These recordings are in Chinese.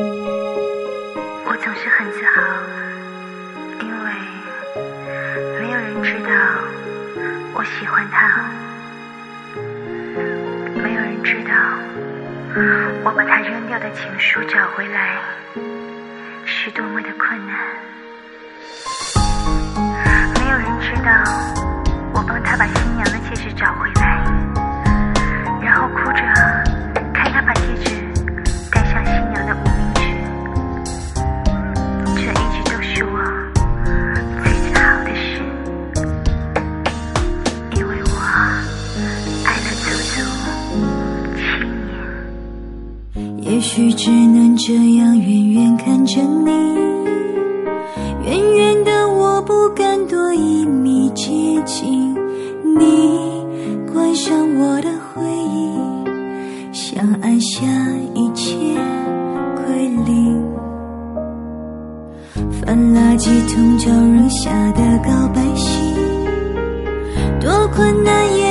我总是很自豪，因为没有人知道我喜欢他，没有人知道我把他扔掉的情书找回来是多么的困难，没有人知道我帮他把新娘的戒指找回来，也许只能这样远远看着你，远远的我不敢多一米接近你，关上我的回忆，想按下一切归零。翻垃圾桶找扔下的告白信，多困难也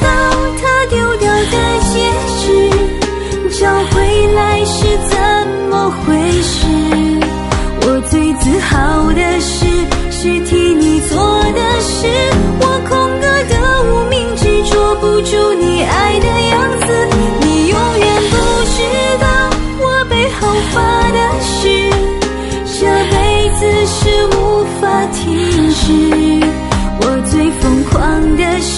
道他丢掉的戒指，找回来是怎么回事。我最自豪的事是替你做的事，我空格的无名指捉不住你爱的样子，你永远不知道我背后发的誓，这辈子是无法停止。我最疯狂的事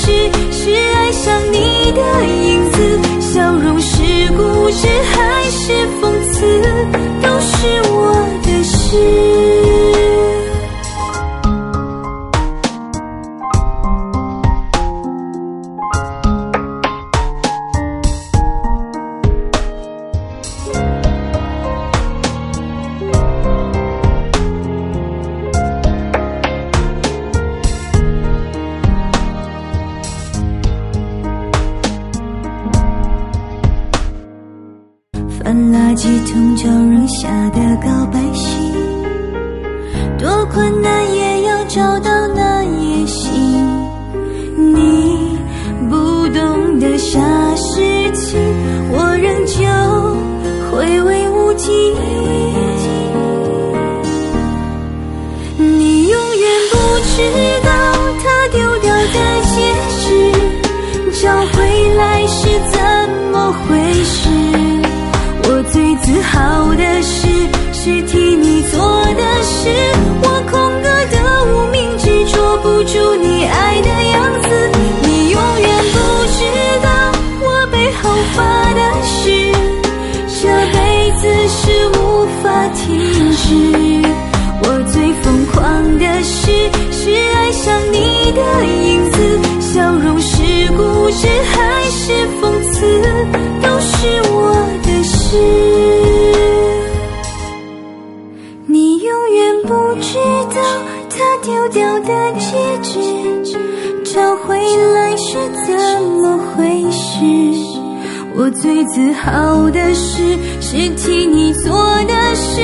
垃圾桶找扔下的告白信，多困难也要找到那页信。你不懂的傻事情，我仍旧回味无尽。你永远不知是。我最疯狂的事是爱上你的影子，笑容是故事还是讽刺，都是我的事。你永远不知道他丢掉的戒指，找回来是怎么回事。我最自豪的事是替你做的事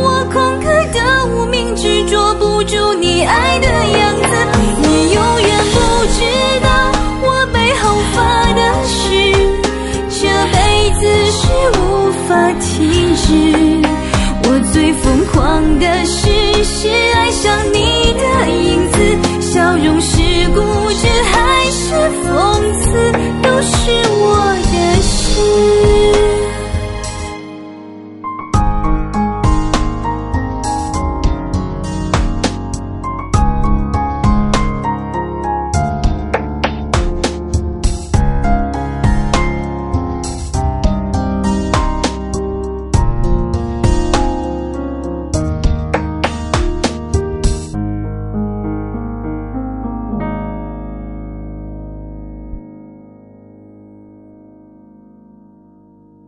我空刻的无名指捉不住你爱的样子。你永远不知道我背后发的誓这辈子是无法停止。